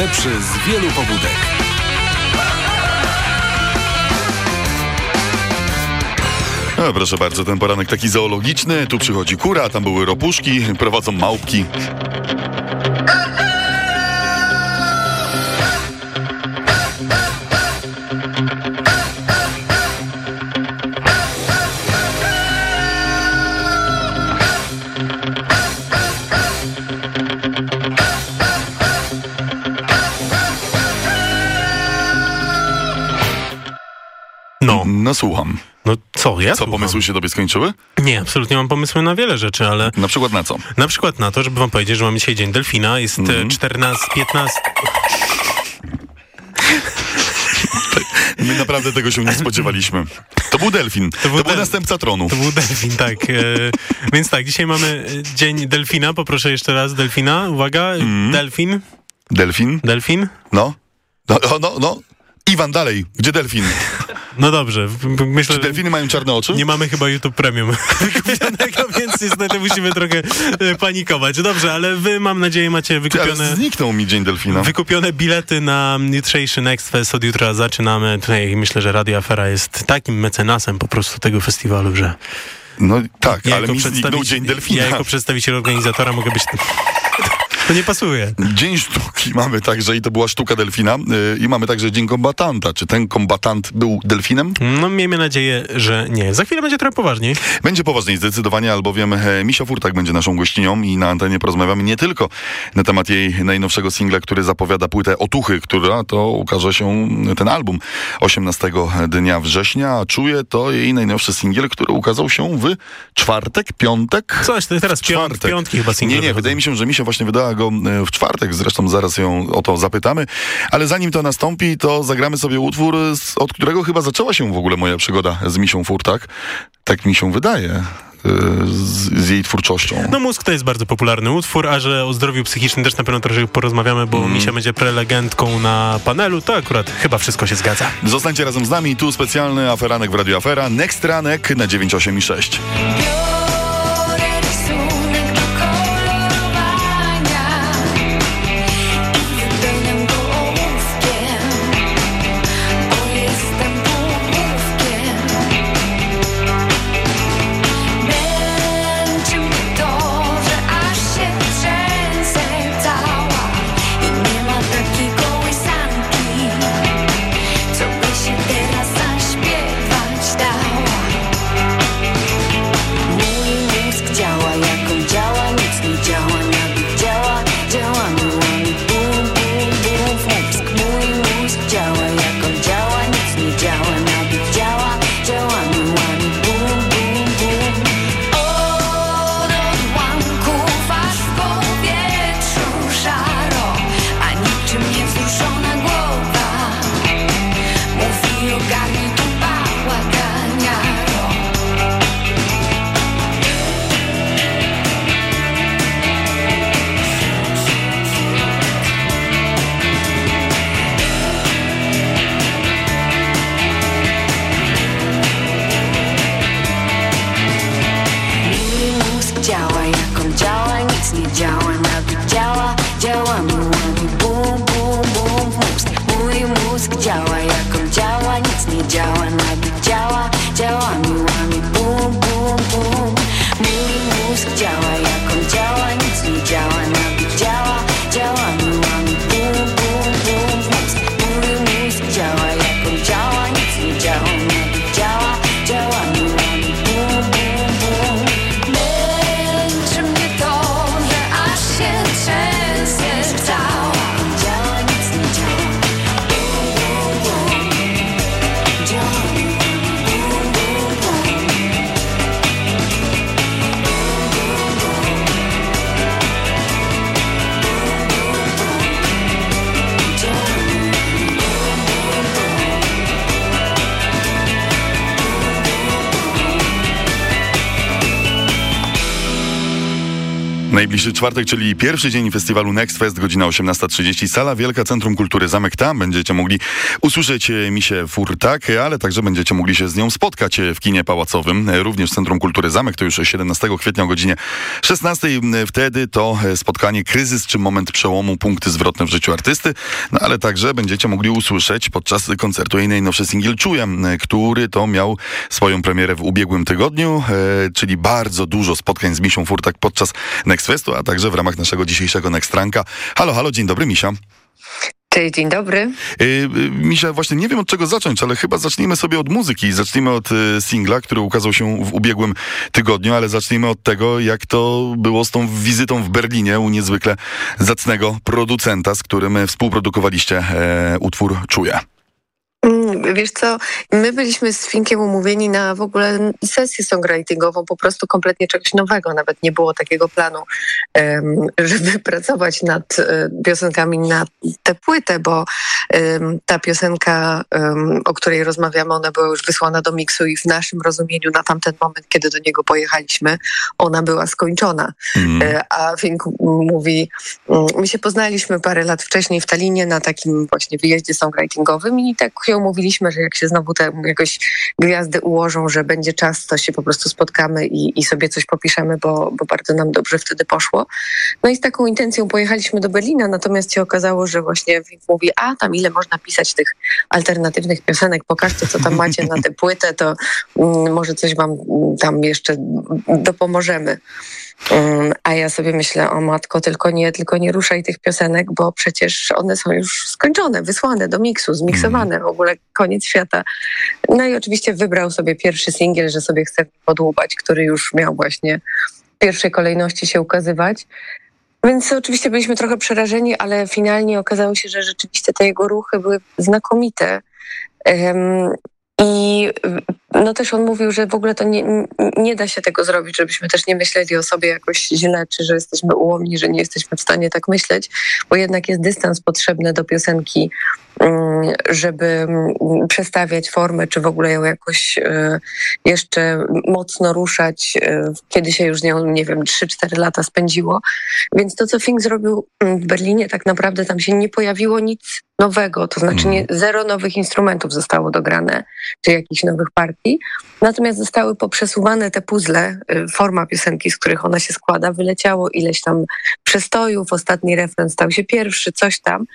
najlepszy z wielu pobudek. Proszę bardzo, ten poranek taki zoologiczny. Tu przychodzi kura, tam były ropuszki, prowadzą małpki. No, słucham. no co, ja Co, słucham. pomysły się tobie skończyły? Nie, absolutnie mam pomysły na wiele rzeczy, ale Na przykład na co? na przykład na to, żeby wam powiedzieć, że mamy dzisiaj Dzień Delfina, jest mm 14, 15... My naprawdę tego się nie spodziewaliśmy. To był delfin. To był, del- następca tronu. To był delfin, tak. E, więc tak, dzisiaj mamy e, Dzień Delfina, poproszę jeszcze raz Delfina, uwaga, Mhm. delfin, Delfin? delfin. No. No, no, no. Iwan, dalej. Gdzie delfin? No dobrze, myślę, Czy delfiny mają czarne oczy? nie mamy chyba YouTube Premium wykupionego, więc niestety musimy trochę e, panikować. Dobrze, ale wy mam nadzieję macie Ty, wykupione... zniknął mi dzień delfina. Wykupione bilety na jutrzejszy Next Fest. Od jutra zaczynamy. Tutaj myślę, że Radio Afera jest takim mecenasem po prostu tego festiwalu, że No tak, ja ale mi zniknął dzień delfina. Ja jako przedstawiciel organizatora mogę być... To nie pasuje. Dzień sztuki mamy także i to była sztuka delfina yy, i mamy także dzień kombatanta. Czy ten kombatant był delfinem? No miejmy nadzieję, że nie. Za chwilę będzie trochę poważniej. Będzie poważniej zdecydowanie, albowiem e, Misia Furtak będzie naszą gościnią i na antenie porozmawiamy nie tylko na temat jej najnowszego singla, który zapowiada płytę Otuchy, która to ukaże się ten album 18 dnia września, a czuję to jej najnowszy singiel, który ukazał się w czwartek, piątek? Coś, to teraz piąt, piątki chyba single Nie, nie, wydaje mi się, że Misia właśnie wydała go e, w czwartek, zresztą zaraz ją o to zapytamy, ale zanim to nastąpi, to zagramy sobie utwór, od którego chyba zaczęła się w ogóle moja przygoda z Misią Furtak. Tak mi się wydaje, e, z, z jej twórczością. No Mózg to jest bardzo popularny utwór, a że o zdrowiu psychicznym też na pewno troszkę porozmawiamy, bo Mm. Misia będzie prelegentką na panelu, to akurat chyba wszystko się zgadza. Zostańcie razem z nami, tu specjalny aferanek w Radio Afera, Next Ranek na 98 i 6. Najbliższy czwartek, czyli pierwszy dzień festiwalu Next Fest, godzina 18.30, sala Wielka Centrum Kultury Zamek. Tam będziecie mogli usłyszeć e, Misię Furtak, ale także będziecie mogli się z nią spotkać e, w kinie pałacowym, e, również Centrum Kultury Zamek. To już 17 kwietnia o godzinie 16. Wtedy to spotkanie kryzys czy moment przełomu, punkty zwrotne w życiu artysty, no ale także będziecie mogli usłyszeć podczas koncertu jej najnowszy singiel Czuję, który to miał swoją premierę w ubiegłym tygodniu, czyli bardzo dużo spotkań z Misią Furtak podczas Next Festu, a także w ramach naszego dzisiejszego Nextranka. Halo, halo, dzień dobry, Misia. Cześć, dzień dobry. Yy, yy, Misia, właśnie nie wiem od czego zacząć, ale chyba zacznijmy sobie od muzyki. Zacznijmy od y, singla, który ukazał się w ubiegłym tygodniu, ale zacznijmy od tego, jak to było z tą wizytą w Berlinie u niezwykle zacnego producenta, z którym współprodukowaliście e, utwór Czuję. Mm, Wiesz co, my byliśmy z Finkiem umówieni na w ogóle sesję songwritingową, po prostu kompletnie czegoś nowego. Nawet nie było takiego planu, żeby pracować nad e, piosenkami na tę płytę, bo ta piosenka, o której rozmawiamy, ona była już wysłana do miksu i w naszym rozumieniu na tamten moment, kiedy do niego pojechaliśmy, ona była skończona. Mm. A Fink mówi, mm, my się poznaliśmy parę lat wcześniej w Talinie na takim właśnie wyjeździe songwritingowym i tak się umówiliśmy, że jak się znowu te jakoś gwiazdy ułożą, że będzie czas, to się po prostu spotkamy i, i sobie coś popiszemy, bo, bo bardzo nam dobrze wtedy poszło. No i z taką intencją pojechaliśmy do Berlina, natomiast się okazało, że właśnie mówi, a tam ile można pisać tych alternatywnych piosenek, pokażcie co tam macie na tę płytę, to mm, może coś wam tam jeszcze dopomożemy. A ja sobie myślę, o matko, tylko nie, tylko nie ruszaj tych piosenek, bo przecież one są już skończone, wysłane do miksu, zmiksowane, w ogóle koniec świata. No i oczywiście wybrał sobie pierwszy singiel, że sobie chce podłubać, który już miał właśnie w pierwszej kolejności się ukazywać. Więc oczywiście byliśmy trochę przerażeni, ale finalnie okazało się, że rzeczywiście te jego ruchy były znakomite. I no też on mówił, że w ogóle to nie, nie da się tego zrobić, żebyśmy też nie myśleli o sobie jakoś źle, czy że jesteśmy ułomni, że nie jesteśmy w stanie tak myśleć, bo jednak jest dystans potrzebny do piosenki, żeby mm, przestawiać formę, czy w ogóle ją jakoś e, jeszcze mocno ruszać, e, kiedy się już z nią, nie wiem, 3-4 lata spędziło. Więc to, co Fink zrobił mm, w Berlinie, tak naprawdę tam się nie pojawiło nic nowego, to znaczy nie, zero nowych instrumentów zostało dograne, czy jakichś nowych partii. Natomiast zostały poprzesuwane te puzzle, y, forma piosenki, z których ona się składa, wyleciało ileś tam przestojów, ostatni refren stał się pierwszy, coś tam.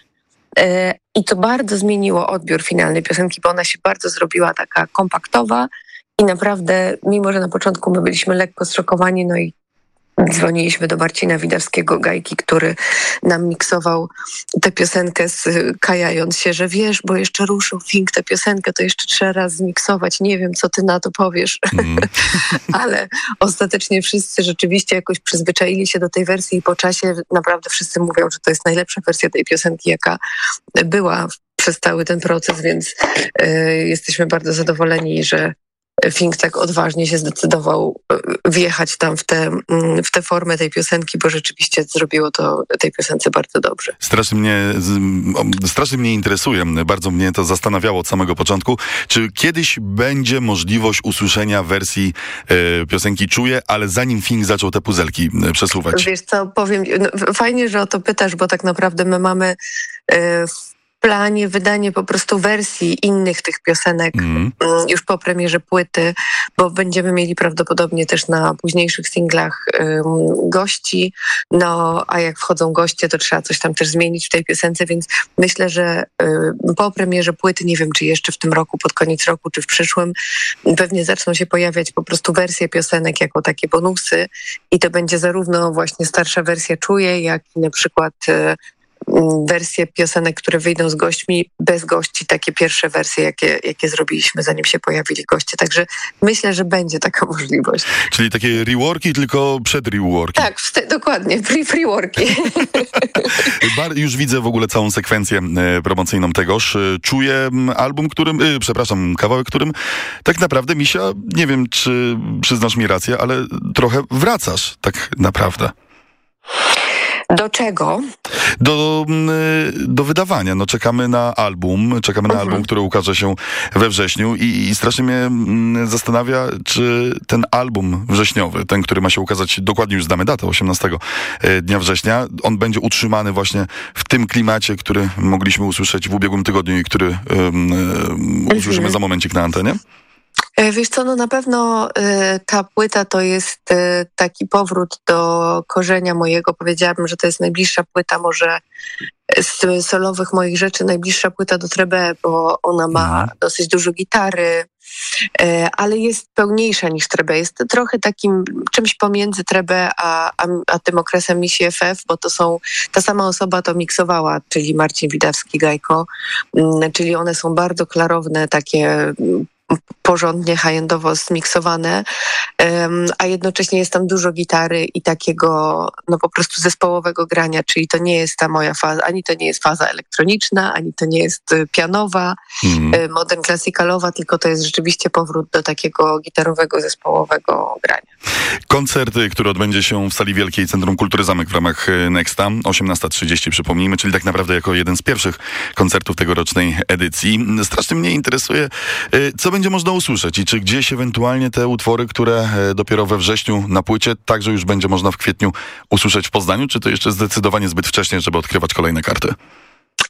I to bardzo zmieniło odbiór finalnej piosenki, bo ona się bardzo zrobiła taka kompaktowa i naprawdę, mimo że na początku my byliśmy lekko zszokowani, no i dzwoniliśmy do Marcina Widarskiego, Gajki, który nam miksował tę piosenkę, z, kajając się, że wiesz, bo jeszcze ruszył Fink tę piosenkę, to jeszcze trzeba raz zmiksować, nie wiem, co ty na to powiesz. Mm. Ale ostatecznie wszyscy rzeczywiście jakoś przyzwyczaili się do tej wersji i po czasie naprawdę wszyscy mówią, że to jest najlepsza wersja tej piosenki, jaka była przez cały ten proces, więc y, jesteśmy bardzo zadowoleni, że Fink tak odważnie się zdecydował y, wjechać tam w tę mm, w tę formę tej piosenki, bo rzeczywiście zrobiło to tej piosence bardzo dobrze. Strasznie mnie, strasznie mnie interesuje, bardzo mnie to zastanawiało od samego początku, czy kiedyś będzie możliwość usłyszenia wersji e, piosenki Czuję, ale zanim Fink zaczął te puzelki e, przesuwać. Wiesz co, powiem, no, fajnie, że o to pytasz, bo tak naprawdę my mamy e, w planie wydanie po prostu wersji innych tych piosenek Mm. mm, już po premierze płyty, bo będziemy mieli prawdopodobnie też na późniejszych singlach ym, gości, no a jak wchodzą goście, to trzeba coś tam też zmienić w tej piosence, więc myślę, że y, po premierze płyty, nie wiem czy jeszcze w tym roku, pod koniec roku, czy w przyszłym, pewnie zaczną się pojawiać po prostu wersje piosenek jako takie bonusy i to będzie zarówno właśnie starsza wersja Czuję, jak i na przykład y, wersje piosenek, które wyjdą z gośćmi, bez gości, takie pierwsze wersje, jakie, jakie zrobiliśmy, zanim się pojawili goście. Także myślę, że będzie taka możliwość. Czyli takie reworki, tylko przed reworki. Tak, dokładnie, free, free worki. Bar, już widzę w ogóle całą sekwencję e, promocyjną tegoż. E, Czuję album, którym, e, przepraszam, kawałek, którym tak naprawdę, Misia, nie wiem, czy przyznasz mi rację, ale trochę wracasz tak naprawdę. Do czego? Do, mm, do wydawania. No, czekamy na album, czekamy na album, który ukaże się we wrześniu i, i strasznie mnie mm, zastanawia, czy ten album wrześniowy, ten, który ma się ukazać, dokładnie już znamy datę, 18 e, dnia września, on będzie utrzymany właśnie w tym klimacie, który mogliśmy usłyszeć w ubiegłym tygodniu i który em, em, usłyszymy za momencik na antenie? E, Wiesz co, no na pewno e, ta płyta to jest e, taki powrót do korzenia mojego. Powiedziałabym, że to jest najbliższa płyta może z solowych moich rzeczy, najbliższa płyta do Trebe, bo ona ma dosyć dużo gitary, ale jest pełniejsza niż Trebe. Jest trochę takim czymś pomiędzy Trebe a, a, a tym okresem Misi FF, bo to są, ta sama osoba to miksowała, czyli Marcin Widawski-Gajko, Mm, czyli one są bardzo klarowne, takie porządnie high-endowo zmiksowane, em, a jednocześnie jest tam dużo gitary i takiego no po prostu zespołowego grania, czyli to nie jest ta moja faza, ani to nie jest faza elektroniczna, ani to nie jest y, pianowa, Mhm. y, modern klasykalowa, tylko to jest rzeczywiście powrót do takiego gitarowego, zespołowego grania. Koncert, y, który odbędzie się w Sali Wielkiej Centrum Kultury Zamek w ramach y, Nexta, 18.30 przypomnijmy, czyli tak naprawdę jako jeden z pierwszych koncertów tegorocznej edycji. Strasznie mnie interesuje, co będzie można usłyszeć i czy gdzieś ewentualnie te utwory, które y, dopiero we wrześniu na płycie, także już będzie można w kwietniu usłyszeć w Poznaniu, czy to jeszcze zdecydowanie zbyt wcześnie, żeby odkrywać kolejne karty?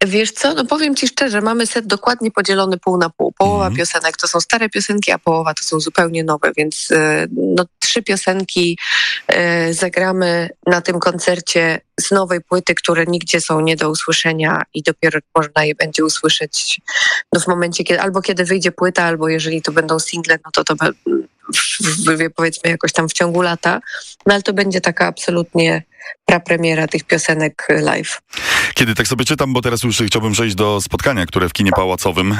Wiesz co, no powiem ci szczerze, mamy set dokładnie podzielony pół na pół. Połowa Mhm. piosenek to są stare piosenki, a połowa to są zupełnie nowe, więc e, no, trzy piosenki e, zagramy na tym koncercie z nowej płyty, które nigdzie są nie do usłyszenia i dopiero można je będzie usłyszeć no, w momencie, kiedy albo kiedy wyjdzie płyta, albo jeżeli to będą single, no to to w, powiedzmy jakoś tam w ciągu lata, no ale to będzie taka absolutnie prapremiera tych piosenek live. Kiedy tak sobie czytam, bo teraz już chciałbym przejść do spotkania, które w kinie pałacowym, e,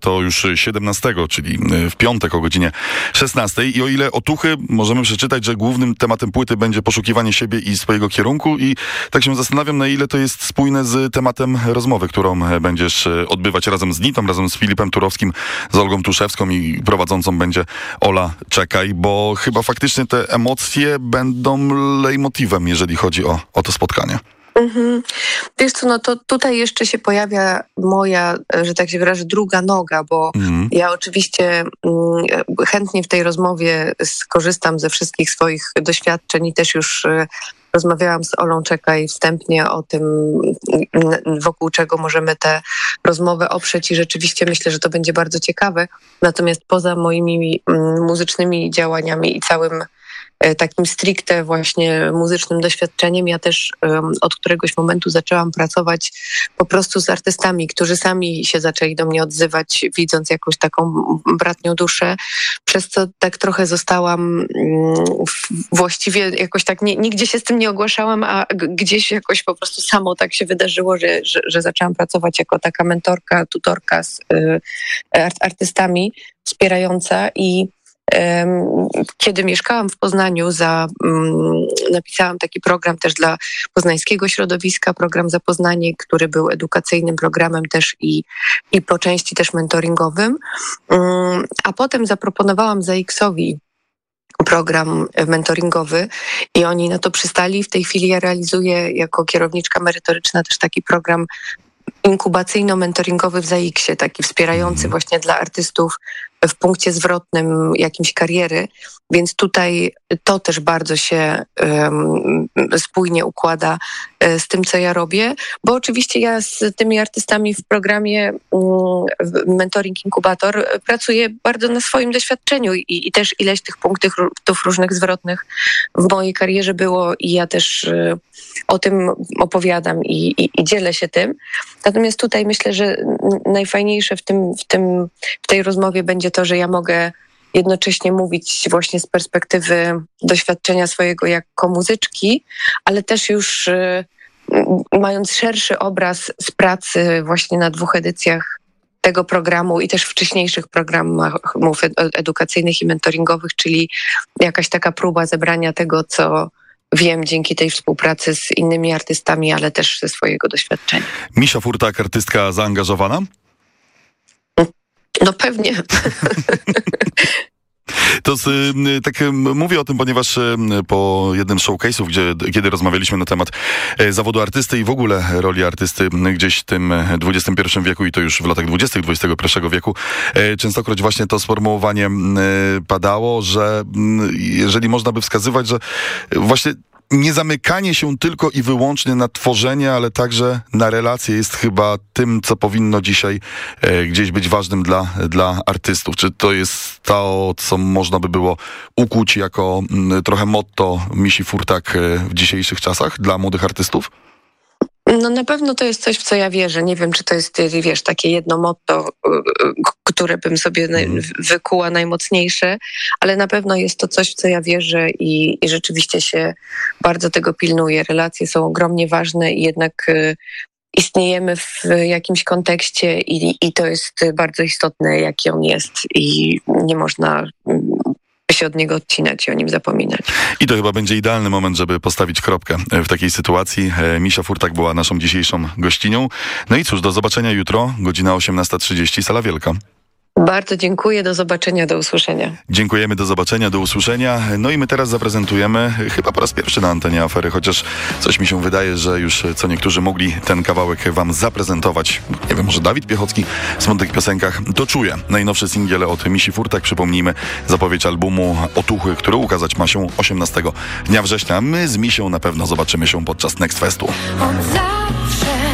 to już 17, czyli e, w piątek o godzinie 16. I o ile otuchy możemy przeczytać, że głównym tematem płyty będzie poszukiwanie siebie i swojego kierunku i tak się zastanawiam, na ile to jest spójne z tematem rozmowy, którą e, będziesz odbywać razem z Nitą, razem z Filipem Turowskim, z Olgą Tuszewską i prowadzącą będzie Ola Czekaj, bo chyba faktycznie te emocje będą lejmotywem, jeżeli chodzi o, o to spotkanie. Mhm. Wiesz co, no to tutaj jeszcze się pojawia moja, że tak się wyrażę, druga noga, bo Mhm. ja oczywiście mm, chętnie w tej rozmowie skorzystam ze wszystkich swoich doświadczeń i też już e, rozmawiałam z Olą Czekaj wstępnie o tym, wokół czego możemy tę rozmowę oprzeć i rzeczywiście myślę, że to będzie bardzo ciekawe. Natomiast poza moimi mm, muzycznymi działaniami i całym takim stricte właśnie muzycznym doświadczeniem. Ja też od któregoś momentu zaczęłam pracować po prostu z artystami, którzy sami się zaczęli do mnie odzywać, widząc jakąś taką bratnią duszę, przez co tak trochę zostałam mm, właściwie jakoś tak nie, nigdzie się z tym nie ogłaszałam, a gdzieś jakoś po prostu samo tak się wydarzyło, że, że, że zaczęłam pracować jako taka mentorka, tutorka z art, artystami, wspierająca i Kiedy mieszkałam w Poznaniu, za, mm, napisałam taki program też dla poznańskiego środowiska, program Zapoznanie, który był edukacyjnym programem też i, i po części też mentoringowym. Mm, A potem zaproponowałam ZAX-owi program mentoringowy i oni na to przystali. W tej chwili ja realizuję jako kierowniczka merytoryczna też taki program inkubacyjno-mentoringowy w ZAX-ie, taki wspierający właśnie dla artystów w punkcie zwrotnym jakimś kariery, więc tutaj to też bardzo się um, spójnie układa e, z tym, co ja robię, bo oczywiście ja z tymi artystami w programie um, Mentoring Inkubator pracuję bardzo na swoim doświadczeniu i, i też ileś tych punktów różnych zwrotnych w mojej karierze było i ja też e, o tym opowiadam i, i, i dzielę się tym. Natomiast tutaj myślę, że najfajniejsze w, tym, w, tym, w tej rozmowie będzie to, że ja mogę jednocześnie mówić właśnie z perspektywy doświadczenia swojego jako muzyczki, ale też już y, mając szerszy obraz z pracy właśnie na dwóch edycjach tego programu i też wcześniejszych programów ed- edukacyjnych i mentoringowych, czyli jakaś taka próba zebrania tego, co wiem dzięki tej współpracy z innymi artystami, ale też ze swojego doświadczenia. Misza Furtak, artystka zaangażowana? No pewnie. To z, tak mówię o tym, ponieważ y, po jednym showcase'ów, gdzie, kiedy rozmawialiśmy na temat e, zawodu artysty i w ogóle roli artysty gdzieś w tym XXI wieku i to już w latach 20. XXI wieku, e, częstokroć właśnie to sformułowanie e, padało, że jeżeli można by wskazywać, że właśnie nie zamykanie się tylko i wyłącznie na tworzenie, ale także na relacje jest chyba tym, co powinno dzisiaj e, gdzieś być ważnym dla, dla artystów. Czy to jest to, co można by było ukuć jako m, trochę motto Misi Furtak e, w dzisiejszych czasach dla młodych artystów? No na pewno to jest coś, w co ja wierzę. Nie wiem, czy to jest, y, wiesz, takie jedno motto, y, y, które bym sobie Mhm. wykuła najmocniejsze, ale na pewno jest to coś, w co ja wierzę i, i rzeczywiście się bardzo tego pilnuję. Relacje są ogromnie ważne i jednak istniejemy w jakimś kontekście i, i to jest bardzo istotne, jaki on jest i nie można mm, się od niego odcinać i o nim zapominać. I to chyba będzie idealny moment, żeby postawić kropkę e, w takiej sytuacji. E, Misia Furtak była naszą dzisiejszą gościnią. No i cóż, do zobaczenia jutro, godzina 18.30, Sala Wielka. Bardzo dziękuję, do zobaczenia, do usłyszenia. Dziękujemy, do zobaczenia, do usłyszenia. No i my teraz zaprezentujemy chyba po raz pierwszy na antenie afery, chociaż coś mi się wydaje, że już e, co niektórzy mogli ten kawałek wam zaprezentować. Nie wiem, może Dawid Piechocki w smutnych piosenkach. To czuje. Najnowszy singiel od Misi Furtak, przypomnijmy, zapowiedź albumu Otuchy, który ukazać ma się 18 dnia września. My z Misią na pewno zobaczymy się podczas Next Festu. On zawsze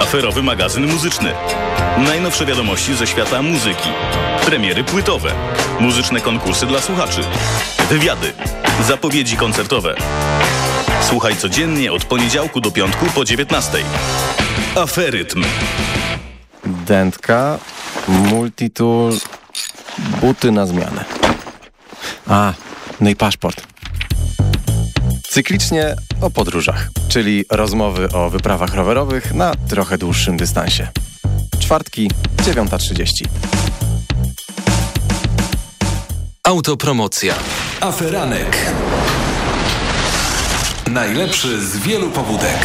Aferowy magazyn muzyczny. Najnowsze wiadomości ze świata muzyki. Premiery płytowe. Muzyczne konkursy dla słuchaczy. Wywiady. Zapowiedzi koncertowe. Słuchaj codziennie od poniedziałku do piątku po 19. Aferytm. Dętka, multitool, buty na zmianę. A, no i paszport. Cyklicznie o podróżach, czyli rozmowy o wyprawach rowerowych na trochę dłuższym dystansie. Czwartki, 9.30. Autopromocja. Aferanek. Najlepszy z wielu pobudek.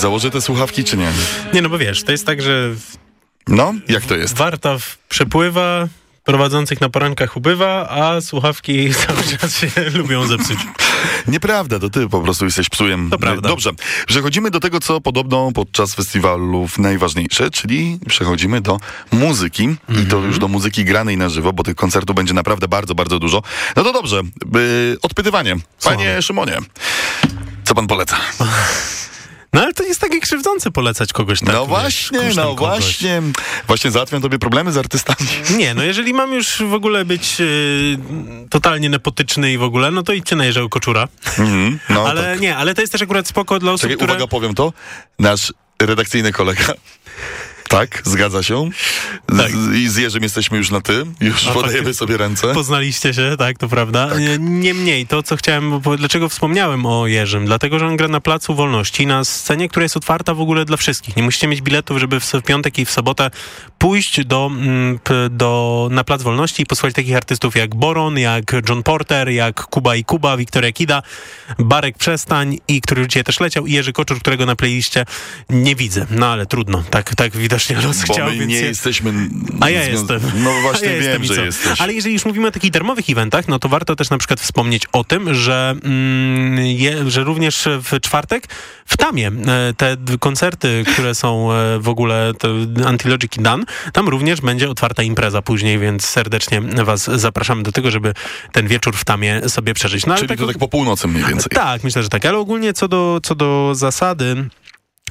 Założę te słuchawki, czy nie? Nie, no bo wiesz, to jest tak, że No, jak to jest? warta przepływa, prowadzących na porankach ubywa, a słuchawki cały czas się lubią zepsuć. Nieprawda, to ty po prostu jesteś psujem. To prawda. Dobrze, przechodzimy do tego, co podobno podczas festiwalów najważniejsze, czyli przechodzimy do muzyki i to już do muzyki granej na żywo, bo tych koncertów będzie naprawdę bardzo, bardzo dużo. No to dobrze, by, odpytywanie. Panie Szymonie, co pan poleca? No ale to jest takie krzywdzące polecać kogoś tak. no właśnie, no kogoś. właśnie. Właśnie załatwiam tobie problemy z artystami. Nie, no jeżeli mam już w ogóle być y, totalnie nepotyczny i w ogóle, no to idźcie na Jerzego Koczura. Mhm, no ale tak. nie, ale to jest też akurat spoko dla osób, Czekaj, które... uwaga, powiem to. Nasz redakcyjny kolega Tak, zgadza się. Z, Tak. I z Jerzym jesteśmy już na ty. Już A, podajemy sobie ręce. Poznaliście się, tak, to prawda. Nie- Niemniej, to co chciałem, bo dlaczego wspomniałem o Jerzym? Dlatego, że on gra na Placu Wolności, na scenie, która jest otwarta w ogóle dla wszystkich. Nie musicie mieć biletów, żeby w, w piątek i w sobotę pójść do, mm, do, na Plac Wolności i posłuchać takich artystów jak Boron, jak John Porter, jak Kuba i Kuba, Wiktoria Kida, Barek Przestań i który dzisiaj też leciał i Jerzy Koczur, którego na playliście nie widzę. No ale trudno, tak, tak los Bo chciał, my więc nie je- jesteśmy... a ja jestem. No właśnie ja wiem, że jesteś. Ale jeżeli już mówimy o takich darmowych eventach, no to warto też na przykład wspomnieć o tym, że, mm, je, że również w czwartek w Tamie e, te koncerty, które są e, w ogóle Antilogic i Dan, tam również będzie otwarta impreza później, więc serdecznie was zapraszamy do tego, żeby ten wieczór w Tamie sobie przeżyć. No, Czyli to tak po północy mniej więcej. tak, myślę, że tak. Ale ogólnie co do, co do zasady,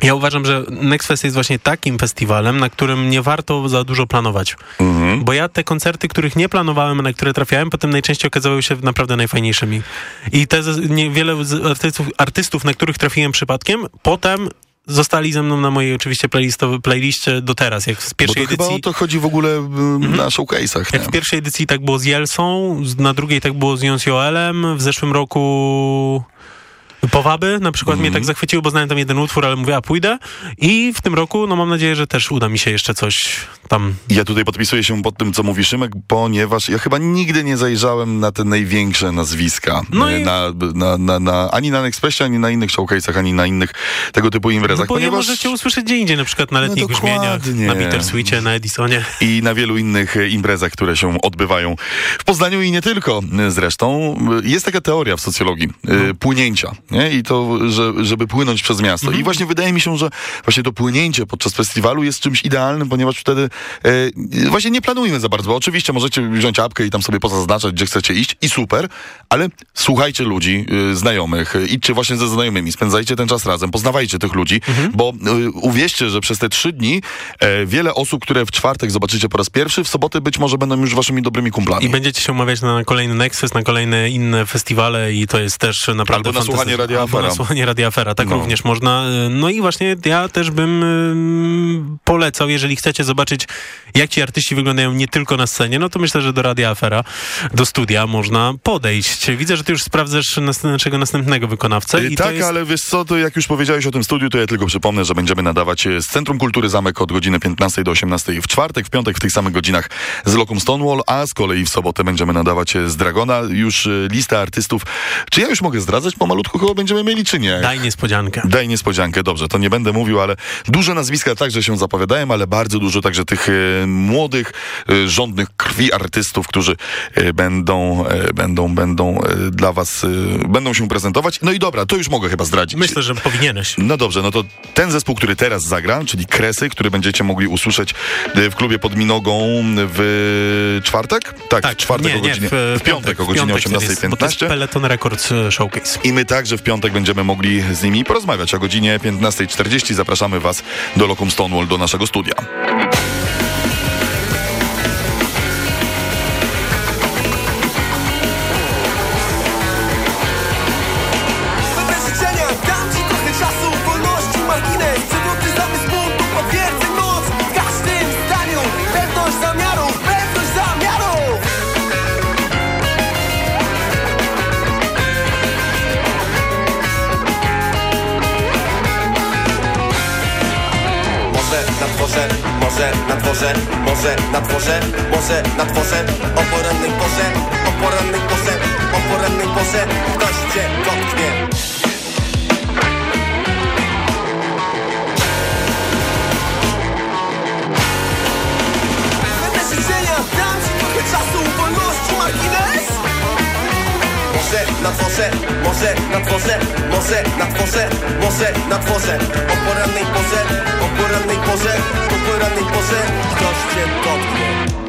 ja uważam, że Next Fest jest właśnie takim festiwalem, na którym nie warto za dużo planować. Mhm. Bo ja te koncerty, których nie planowałem, a na które trafiałem, potem najczęściej okazały się naprawdę najfajniejszymi. I te nie, wiele artystów, artystów, na których trafiłem przypadkiem, potem zostali ze mną na mojej oczywiście playliście do teraz, jak z Bo pierwszej to chyba edycji. o to chodzi w ogóle Mhm. y, na showcase'ach. Jak nie? w pierwszej edycji tak było z Jelsą, na drugiej tak było z Jons Joelem, w zeszłym roku Powaby na przykład Mhm. mnie tak zachwyciły, bo znałem tam jeden utwór, ale mówię, a pójdę. I w tym roku, no mam nadzieję, że też uda mi się jeszcze coś tam. Ja tutaj podpisuję się pod tym, co mówi Szymek, ponieważ ja chyba nigdy nie zajrzałem na te największe nazwiska. No E, i- na, na, na, na, ani na Expressie, ani na innych showcase'ach, ani na innych tego typu No imprezach, bo je ponieważ możecie usłyszeć gdzie indziej, na przykład na No letnich brzmieniach, dokładnie. na Bittersweetie, na Edisonie. i na wielu innych e, imprezach, które się odbywają w Poznaniu i nie tylko zresztą. E, Jest taka teoria w socjologii e, płynięcia nie? i to, że, żeby płynąć przez miasto. I właśnie wydaje mi się, że właśnie to płynięcie podczas festiwalu jest czymś idealnym, ponieważ wtedy e, właśnie nie planujmy za bardzo. Bo oczywiście możecie wziąć apkę i tam sobie pozaznaczać, gdzie chcecie iść i super, ale słuchajcie ludzi, e, znajomych, e, idźcie właśnie ze znajomymi, spędzajcie ten czas razem, poznawajcie tych ludzi, bo e, uwierzcie, że przez te trzy dni e, wiele osób, które w czwartek zobaczycie po raz pierwszy, w sobotę być może będą już waszymi dobrymi kumplami. I będziecie się umawiać na kolejny Nexus, na kolejne inne festiwale i to jest też naprawdę Albo na słuchanie Radia Albo Afera. na słuchanie Radia Afera, tak No. również można. No i właśnie ja też bym ym, polecał, jeżeli chcecie zobaczyć, jak ci artyści wyglądają nie tylko na scenie, no to myślę, że do Radia Afera, do studia można podejść. Widzę, że ty już sprawdzasz nas, naszego następnego wykonawcę. E, I tak, jest... ale wiesz co, to jak już powiedziałeś o tym studiu, to ja tylko przypomnę, że będziemy nadawać z Centrum Kultury Zamek od godziny 15 do 18 w czwartek, w piątek w tych samych godzinach z Lokum Stonewall, a z kolei w sobotę będziemy nadawać z Dragona już listę artystów. Czy ja już mogę zdradzać pomalutku, chyba będziemy mieli, czy nie? Daj niespodziankę. Daj niespodziankę, dobrze, to nie będę mówił, ale duże nazwiska także się zapowiadają, ale bardzo dużo także tych e, młodych, e, żądnych krwi artystów, którzy e, będą, będą, będą dla was, będą się prezentować. No i dobra, to już mogę chyba zdradzić. Myślę, że powinieneś. No dobrze, no to ten zespół, który teraz zagra, czyli Kresy, który będziecie mogli usłyszeć w klubie pod Minogą w czwartek? Tak, w czwartek o godzinie, w, piątek o godzinie piątek jest, Bo to jest 18.15. Peloton Records Showcase. I my także w piątek będziemy mogli z nimi porozmawiać. O godzinie 15.40 zapraszamy Was do Lokum Stonewall, do naszego studia. Może na dworze, może na dworze, może na dworze. O porannej porze, o porannej porze, o porannej porze. Cię może na dworze, może na dworze, może na dworze, może na dworze. O porannej porze, o porannej porze, o porannej porze. Ktoś cię dotknie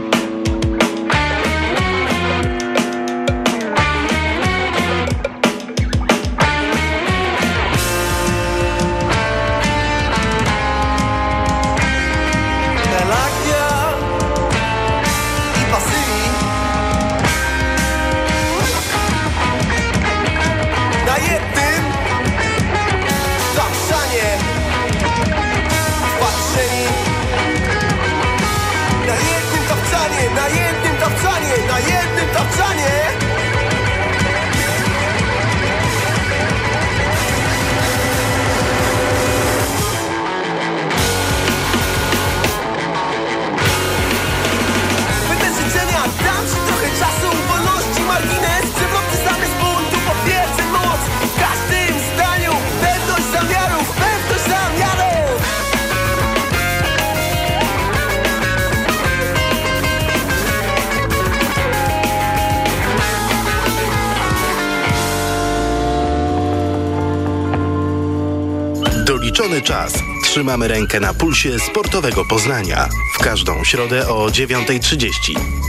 trzymamy rękę na pulsie sportowego Poznania. W każdą środę o 9.30.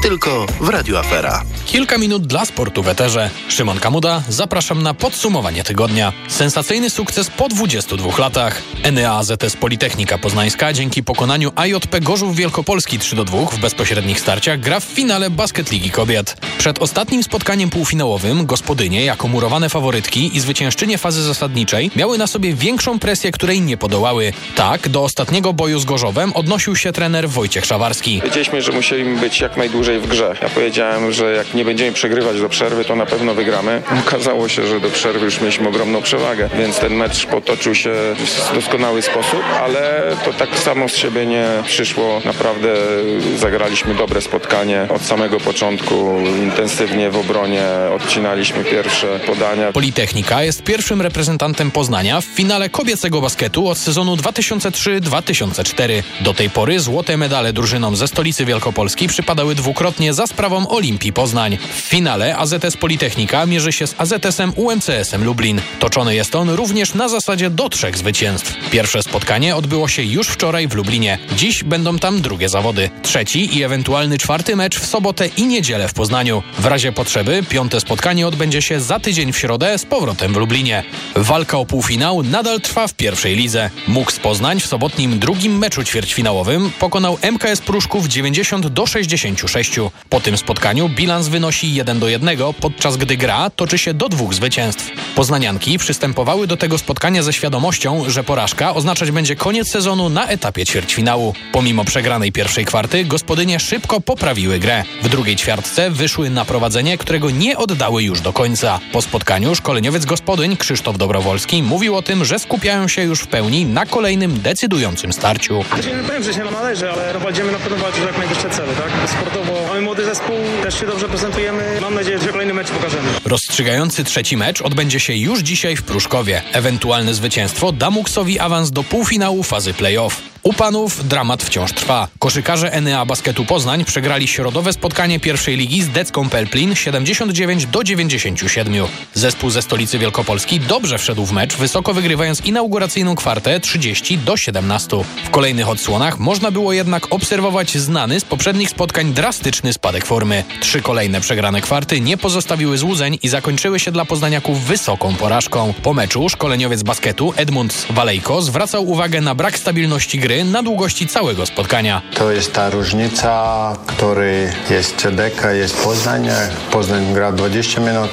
Tylko w Radio Afera. Kilka minut dla sportu w eterze. Szymon Kamuda, zapraszam na podsumowanie tygodnia. Sensacyjny sukces po 22 latach. Enea AZS Politechnika Poznańska dzięki pokonaniu AJP Gorzów Wielkopolski 3 do 2 w bezpośrednich starciach gra w finale Basket Ligi Kobiet. Przed ostatnim spotkaniem półfinałowym gospodynie jako murowane faworytki i zwyciężczynie fazy zasadniczej miały na sobie większą presję, której nie podołały. Tak, do ostatniego boju z Gorzowem odnosił się trener Wojciech Szawarski. Wiedzieliśmy, że musieli być jak najdłużej w grze. Ja powiedziałem, że jak nie będziemy przegrywać do przerwy, to na pewno wygramy. Okazało się, że do przerwy już mieliśmy ogromną przewagę, więc ten mecz potoczył się w doskonały sposób, ale to tak samo z siebie nie przyszło. Naprawdę zagraliśmy dobre spotkanie od samego początku, intensywnie w obronie, odcinaliśmy pierwsze podania. Politechnika jest pierwszym reprezentantem Poznania w finale kobiecego basketu od sezonu 2003-2004. Do tej pory złote medale drużynom ze stolicy Wielkopolski przypadały dwukrotnie za sprawą Olimpii Poznań. W finale AZS Politechnika mierzy się z AZS-em UMCS-em Lublin. Toczony jest on również na zasadzie do trzech zwycięstw. Pierwsze spotkanie odbyło się już wczoraj w Lublinie. Dziś będą tam drugie zawody. Trzeci i ewentualny czwarty mecz w sobotę i niedzielę w Poznaniu. W razie potrzeby piąte spotkanie odbędzie się za tydzień w środę z powrotem w Lublinie. Walka o półfinał nadal trwa w pierwszej lidze. MUX Poznań w sobotnim drugim meczu ćwierćfinałowym pokonał MKS Pruszków 90 do 66. Po tym spotkaniu bilans wynosi 1 do 1, podczas gdy gra toczy się do dwóch zwycięstw. Poznanianki przystępowały do tego spotkania ze świadomością, że porażka oznaczać będzie koniec sezonu na etapie ćwierćfinału. Pomimo przegranej pierwszej kwarty, gospodynie szybko poprawiły grę. W drugiej ćwiartce wyszły na prowadzenie, którego nie oddały już do końca. Po spotkaniu szkoleniowiec gospodyń Krzysztof Dobrowolski mówił o tym, że skupiają się już w pełni na kolejnym decydującym starciu. Nie powiem, że się nam należy, ale będziemy na pewno walczyć o jak najwyższe cele, tak? Sportowo mamy młody zespół, też się dobrze prezentujemy. Mam nadzieję, że kolejny mecz pokażemy. Rozstrzygający trzeci mecz odbędzie się już dzisiaj w Pruszkowie. Ewentualne zwycięstwo da Muksowi awans do półfinału fazy playoff. U panów dramat wciąż trwa. Koszykarze Enea Basketu Poznań przegrali środowe spotkanie pierwszej ligi z Decką Pelplin 79 do 97. Zespół ze stolicy Wielkopolski dobrze wszedł w mecz, wysoko wygrywając inauguracyjną kwartę 30 do 17. W kolejnych odsłonach można było jednak obserwować znany z poprzednich spotkań drastyczny spadek formy. Trzy kolejne przegrane kwarty nie pozostawiły złudzeń i zakończyły się dla poznaniaków wysoką porażką. Po meczu szkoleniowiec basketu Edmund Walejko zwracał uwagę na brak stabilności gry na długości całego spotkania. To jest ta różnica, który jest Deka, jest Poznań. Poznań gra 20 minut,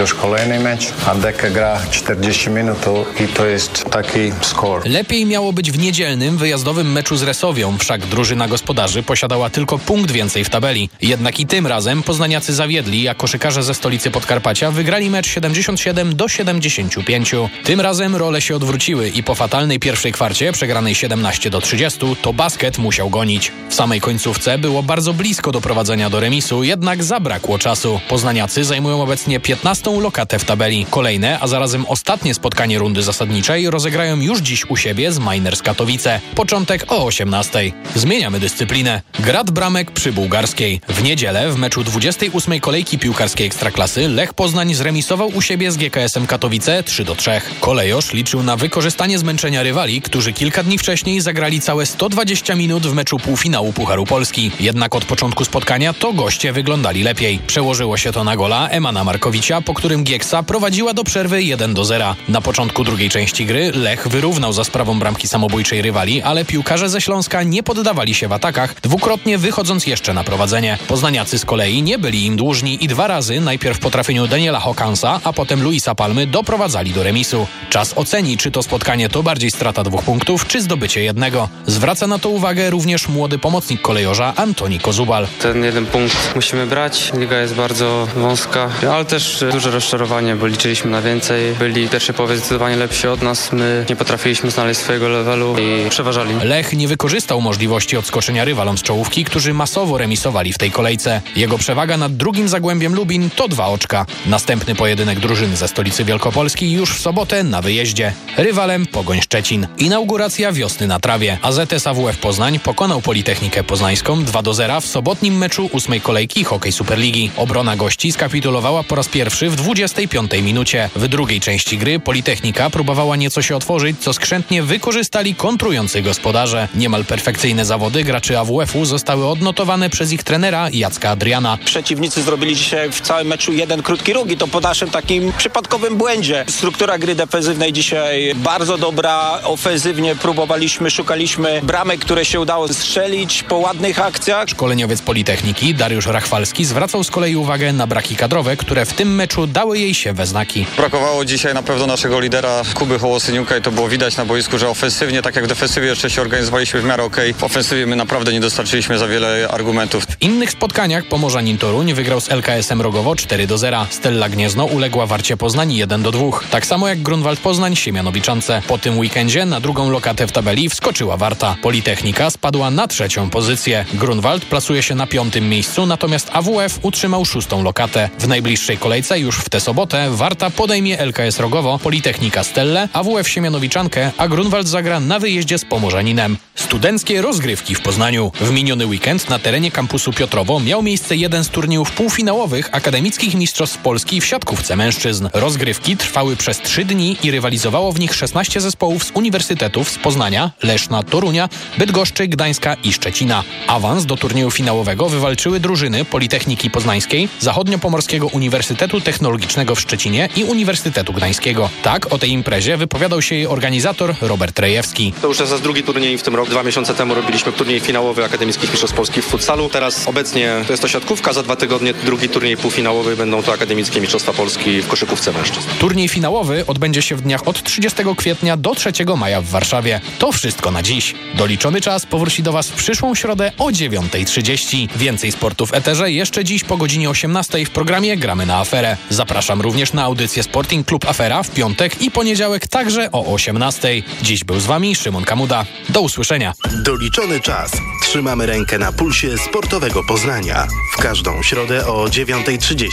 już kolejny mecz, a Deka gra 40 minut i to jest taki skor. Lepiej miało być w niedzielnym, wyjazdowym meczu z Resowią, wszak drużyna gospodarzy posiadała tylko punkt więcej w tabeli. Jednak i tym razem poznaniacy zawiedli, a koszykarze ze stolicy Podkarpacia wygrali mecz 77 do 75. Tym razem role się odwróciły i po fatalnej pierwszej kwarcie, przegranej 17 do 30, to basket musiał gonić. W samej końcówce było bardzo blisko doprowadzenia do remisu, jednak zabrakło czasu. Poznaniacy zajmują obecnie 15 lokatę w tabeli. Kolejne, a zarazem ostatnie spotkanie rundy zasadniczej rozegrają już dziś u siebie z Miners Katowice. Początek o 18. Zmieniamy dyscyplinę. Grad bramek przy Bułgarskiej. W niedzielę w meczu 28 kolejki piłkarskiej Ekstraklasy Lech Poznań zremisował u siebie z GKS-em Katowice 3 do 3. Kolejosz liczył na wykorzystanie zmęczenia rywali, którzy kilka dni wcześniej zagrali całe 120 minut w meczu półfinału Pucharu Polski. Jednak od początku spotkania to goście wyglądali lepiej. Przełożyło się to na gola Emana Markowicza, po którym Gieksa prowadziła do przerwy 1 do 0. Na początku drugiej części gry Lech wyrównał za sprawą bramki samobójczej rywali, ale piłkarze ze Śląska nie poddawali się w atakach, dwukrotnie wychodząc jeszcze na prowadzenie. Poznaniacy z kolei nie byli im dłużni i dwa razy, najpierw po trafieniu Daniela Hokansa, a potem Luisa Palmy, doprowadzali do remisu. Czas oceni, czy to spotkanie to bardziej strata dwóch punktów, czy zdobycie jednego. Zwraca na to uwagę również młody pomocnik kolejorza Antoni Kozubal. Ten jeden punkt musimy brać. Liga jest bardzo wąska, ale też duże rozczarowanie, bo liczyliśmy na więcej. Byli w pierwszej połowie zdecydowanie lepsi od nas. My nie potrafiliśmy znaleźć swojego levelu i przeważali. Lech nie wykorzystał możliwości odskoczenia rywalom z czołówki, którzy masowo remisowali w tej kolejce. Jego przewaga nad drugim Zagłębiem Lubin to dwa oczka. Następny pojedynek drużyny ze stolicy Wielkopolski już w sobotę na wyjeździe. Rywalem Pogoń Szczecin. Inauguracja wiosny na trawie. AZS AWF Poznań pokonał Politechnikę Poznańską 2 do 0 w sobotnim meczu ósmej kolejki Hokej Superligi. Obrona gości skapitulowała po raz pierwszy w 25 minucie. W drugiej części gry Politechnika próbowała nieco się otworzyć, co skrzętnie wykorzystali kontrujący gospodarze. Niemal perfekcyjne zawody graczy AWF-u zostały odnotowane przez ich trenera Jacka Adriana. Przeciwnicy zrobili dzisiaj w całym meczu jeden krótki róg i to po naszym takim przypadkowym błędzie. Struktura gry defensywnej dzisiaj bardzo dobra. Ofensywnie próbowaliśmy, szukaliśmy bramek, które się udało strzelić po ładnych akcjach. Szkoleniowiec Politechniki Dariusz Rachwalski zwracał z kolei uwagę na braki kadrowe, które w tym meczu dały jej się we znaki. Brakowało dzisiaj na pewno naszego lidera Kuby Hołosyniuka i to było widać na boisku, że ofensywnie, tak jak w defensywie jeszcze się organizowaliśmy w miarę okej, w ofensywie my naprawdę nie dostarczyliśmy za wiele argumentów. W innych spotkaniach Pomorzanin Toruń wygrał z LKS-em Rogowo 4 do 0. Stella Gniezno uległa Warcie Poznań 1 do 2. Tak samo jak Grunwald Poznań Siemianowiczance. Po tym weekendzie na drugą lokatę w tabeli wskoczyła Warta. Politechnika spadła na trzecią pozycję. Grunwald plasuje się na piątym miejscu, natomiast AWF utrzymał szóstą lokatę. W najbliższej kolejce już w tę sobotę Warta podejmie LKS Rogowo, Politechnika Stelle, AWF Siemianowiczankę, a Grunwald zagra na wyjeździe z Pomorzaninem. Studenckie rozgrywki w Poznaniu. W miniony weekend na terenie kampusu Piotrowo miał miejsce jeden z turniejów półfinałowych akademickich mistrzostw Polski w siatkówce mężczyzn. Rozgrywki trwały przez trzy dni i rywalizowało w nich 16 zespołów z uniwersytetów z Poznania, Leszna, Torunia, Bydgoszczy, Gdańska i Szczecina. Awans do turnieju finałowego wywalczyły drużyny Politechniki Poznańskiej, Zachodniopomorskiego Uniwersytetu Technologicznego w Szczecinie i Uniwersytetu Gdańskiego. Tak o tej imprezie wypowiadał się jej organizator Robert Rejewski. To już jest nasz drugi turniej w tym roku. Dwa miesiące temu robiliśmy turniej finałowy Akademickich Mistrzostw Polski w futsalu. Teraz obecnie to jest to siatkówka, za dwa tygodnie drugi turniej półfinałowy będą to Akademickie Mistrzostwa Polski w koszykówce mężczyzn. Turniej finałowy odbędzie się w dniach od 30 kwietnia do 3 maja w Warszawie. To wszystko na dziś. Doliczony czas powróci do Was w przyszłą środę o 9.30. Więcej sportu w Eterze jeszcze dziś po godzinie 18 w programie Gramy na Aferę. Zapraszam również na audycję Sporting Club Afera w piątek i poniedziałek także o 18.00. Dziś był z Wami Szymon Kamuda. Do usłyszenia. Doliczony czas. Trzymamy rękę na pulsie sportowego Poznania. W każdą środę o 9.30.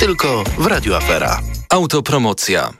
Tylko w Radio Afera. Autopromocja.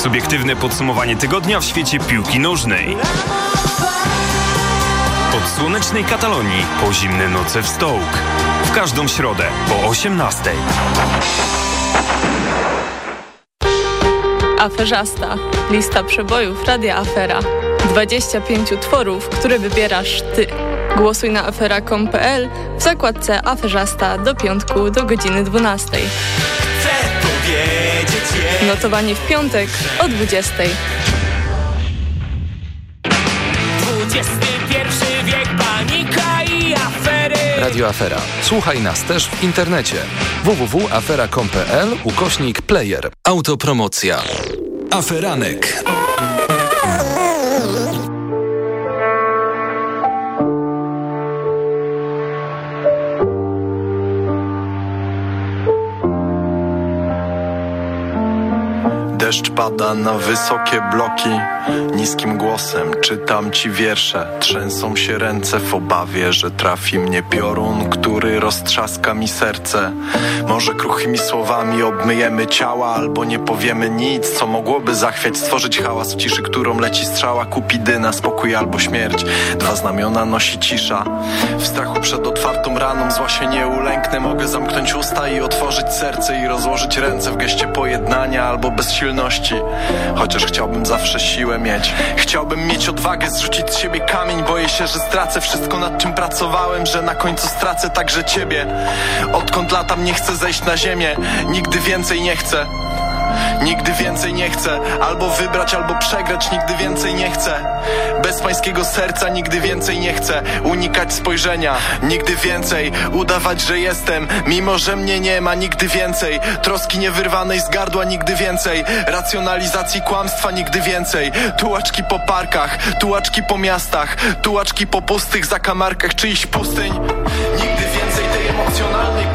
Subiektywne podsumowanie tygodnia w świecie piłki nożnej. Od słonecznej Katalonii po zimne noce w Stołk. W każdą środę po 18. Aferzasta. Lista przebojów Radia Afera. 25 utworów, które wybierasz ty. Głosuj na afera.com.pl w zakładce Aferzasta do piątku do godziny 12. Notowanie w piątek o 20. XXI wiek, panika i afery. Radio Afera. Słuchaj nas też w internecie. www.afera.com.pl ukośnik player. Autopromocja. Aferanek. Deszcz pada na wysokie bloki. Niskim głosem czytam ci wiersze. Trzęsą się ręce w obawie, że trafi mnie piorun Który roztrzaska mi serce. Może kruchymi słowami obmyjemy ciała Albo nie powiemy nic, co mogłoby zachwiać Stworzyć hałas w ciszy, którą leci strzała. Kupidyna, spokój albo śmierć. Dwa znamiona nosi cisza. W strachu przed otwartą raną Zła się nie ulęknę. Mogę zamknąć usta i otworzyć serce I rozłożyć ręce w geście pojednania Albo bezsilności Chociaż chciałbym zawsze siłę mieć. Chciałbym mieć odwagę zrzucić z siebie kamień Boję się, że stracę wszystko nad czym pracowałem Że na końcu stracę także ciebie. Odkąd latam nie chcę zejść na ziemię Nigdy więcej nie chcę Nigdy więcej nie chcę Albo wybrać, albo przegrać. Nigdy więcej nie chcę. Bez pańskiego serca nigdy więcej nie chcę Unikać spojrzenia. Nigdy więcej Udawać, że jestem. Mimo, że mnie nie ma Nigdy więcej. Troski niewyrwanej z gardła Nigdy więcej. Racjonalizacji kłamstwa Nigdy więcej. Tułaczki po parkach Tułaczki po miastach Tułaczki po pustych zakamarkach. Czyichś pustyń. Nigdy więcej tej emocjonalnej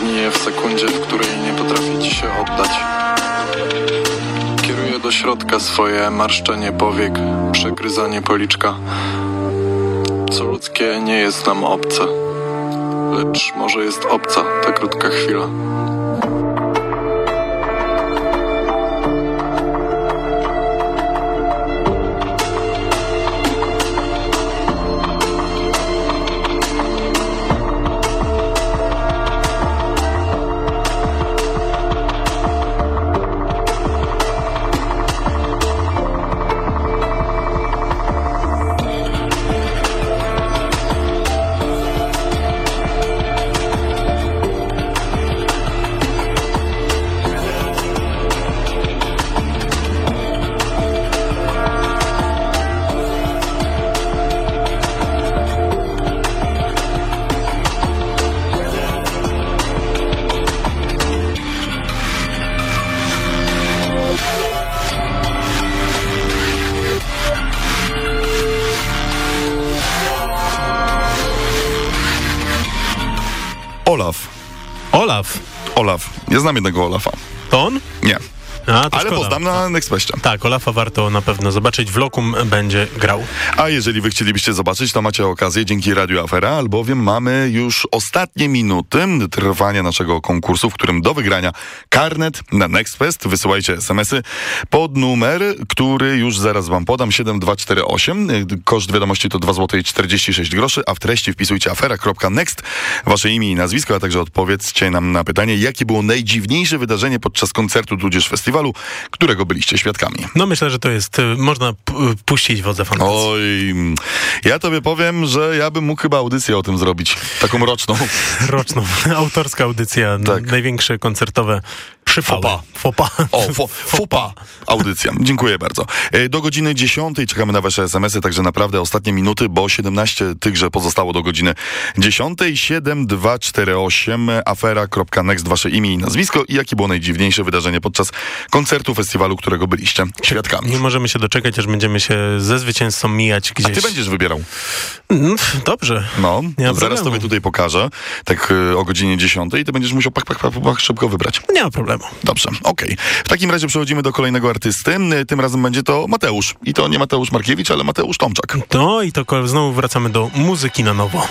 gnije w sekundzie, w której nie potrafię ci się oddać. Kieruję do środka swoje marszczenie powiek, przegryzanie policzka. Co ludzkie nie jest nam obce Lecz może jest obca ta krótka chwila Ja znam jednego Olafa. To on? A, Ale szkoda. poznam na Expressie. Tak, Olafa warto na pewno zobaczyć. W Lokum będzie grał. A jeżeli wy chcielibyście zobaczyć, to macie okazję dzięki Radiu Afera, albowiem mamy już ostatnie minuty trwania naszego konkursu, w którym do wygrania karnet na Nextfest. Wysyłajcie smsy pod numer, który już zaraz wam podam, 7248. Koszt wiadomości to 2 zł 46 groszy, a w treści wpisujcie afera.next, wasze imię i nazwisko, a także odpowiedzcie nam na pytanie, jakie było najdziwniejsze wydarzenie podczas koncertu tudzież festiwalu, którego byliście świadkami. No myślę, że to jest, y, można p- puścić wodze fantazji. Oj, ja tobie powiem, że ja bym mógł chyba audycję o tym zrobić. Taką roczną. Roczną, autorska audycja, Tak. największe koncertowe Fopa. Fopa. O, fo, fupa. Audycja. Dziękuję bardzo. E, Do godziny 10 czekamy na wasze smsy, także naprawdę ostatnie minuty, bo 17 tychże pozostało do godziny 10. 7248 afera.next wasze imię i nazwisko i jakie było najdziwniejsze wydarzenie podczas koncertu, festiwalu, którego byliście świadkami. Nie możemy się doczekać, aż będziemy się ze zwycięzcą mijać A gdzieś. ty będziesz wybierał. Mm, Dobrze. No, zaraz problemu. tobie tutaj pokażę, tak e, o godzinie 10 i ty będziesz musiał pak, pak, pak, pak szybko wybrać. Nie ma problemu. Dobrze, okej. W takim razie przechodzimy do kolejnego artysty. E, Tym razem będzie to Mateusz. I to nie Mateusz Markiewicz, ale Mateusz Tomczak. No i to znowu wracamy do muzyki na nowo.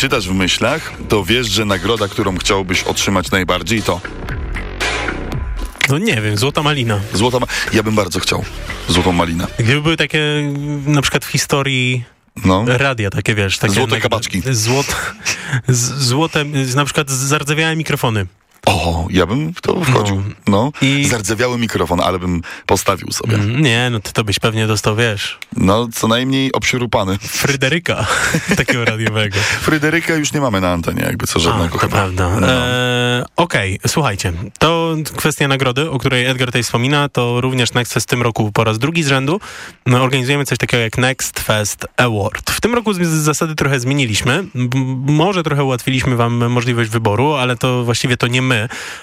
Czytasz w myślach, to wiesz, że nagroda, którą chciałbyś otrzymać najbardziej to No nie wiem, złota malina. złota ma... Ja bym bardzo chciał złotą malinę. Gdyby były takie, na przykład w historii No. radia, takie wiesz, takie Złote kabaczki. Złote, z, złote, na przykład zardzewiałe mikrofony. O, ja bym w to wchodził. No. Zardzewiały mikrofon, ale bym postawił sobie. Mm, Nie, no ty to byś pewnie dostał, wiesz, No, co najmniej obsiurupany. Fryderyka takiego radiowego. Fryderyka już nie mamy na antenie, jakby co żadnego A, to chyba. prawda. No. E, Okej, słuchajcie, to kwestia nagrody, o której Edgar tutaj wspomina, to również Next Fest w tym roku po raz drugi z rzędu. No, organizujemy coś takiego jak Next Fest Award. W tym roku z- zasady trochę zmieniliśmy. Może trochę ułatwiliśmy wam możliwość wyboru, ale to właściwie to nie my,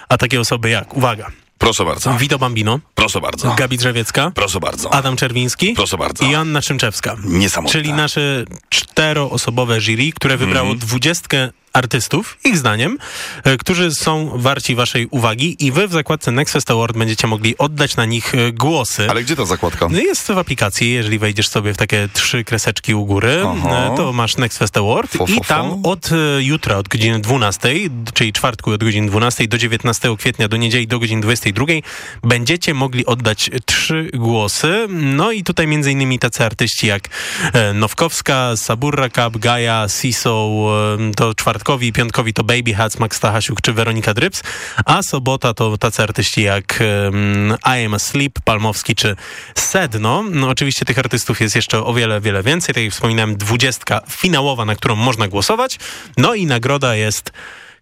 a takie osoby jak, uwaga, Proszę bardzo. Bambino, Proszę bardzo. Gabi Drzewiecka, Proszę bardzo. Adam Czerwiński Proszę bardzo. i Anna Szymczewska. Niesamowite. Czyli nasze czteroosobowe jury, które wybrało Mhm. dwudziestkę artystów, ich zdaniem, e, którzy są warci waszej uwagi i wy w zakładce Next Fest Award będziecie mogli oddać na nich e, głosy. Ale gdzie ta zakładka? No jest w aplikacji, jeżeli wejdziesz sobie w takie trzy kreseczki u góry, Aha. e, to masz Next Fest Award Fo, fo, i fo. tam od jutra, od godziny 12, czyli czwartku od godziny 12 do 19 kwietnia, do niedzieli do godziny 22, będziecie mogli oddać trzy głosy. No i tutaj między innymi tacy artyści jak Nowkowska, Saburra Cup, Gaja, Siso, to czwartkowi, piątkowi to Baby Hats, Max Stachasiuk czy Weronika Dryps, a sobota to tacy artyści jak em, I Am Asleep, Palmowski czy Sedno. No oczywiście tych artystów jest jeszcze o wiele, wiele więcej. Tak jak wspominałem, dwudziestka finałowa, na którą można głosować. No i nagroda jest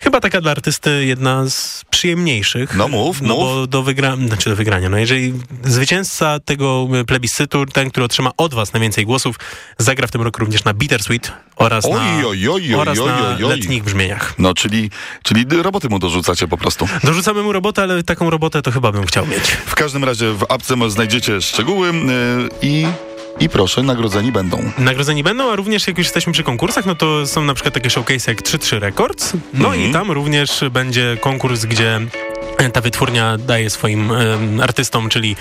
chyba taka dla artysty jedna z przyjemniejszych. No mów, No mów. bo do, wygra... znaczy do wygrania, no jeżeli zwycięzca tego plebiscytu, ten, który otrzyma od was najwięcej głosów, zagra w tym roku również na Bittersweet oraz Oj, na, oj, oj, oj, oraz oj, na oj, oj. letnich brzmieniach. No, czyli, czyli roboty mu dorzucacie po prostu. Dorzucamy mu robotę, ale taką robotę to chyba bym chciał mieć. W każdym razie w apce mo- znajdziecie szczegóły yy, i, i proszę, nagrodzeni będą. Nagrodzeni będą, a również jak już jesteśmy przy konkursach, no to są na przykład takie showcase jak 3-3 Records. No Mhm. i tam również będzie konkurs, gdzie ta wytwórnia daje swoim artystom, czyli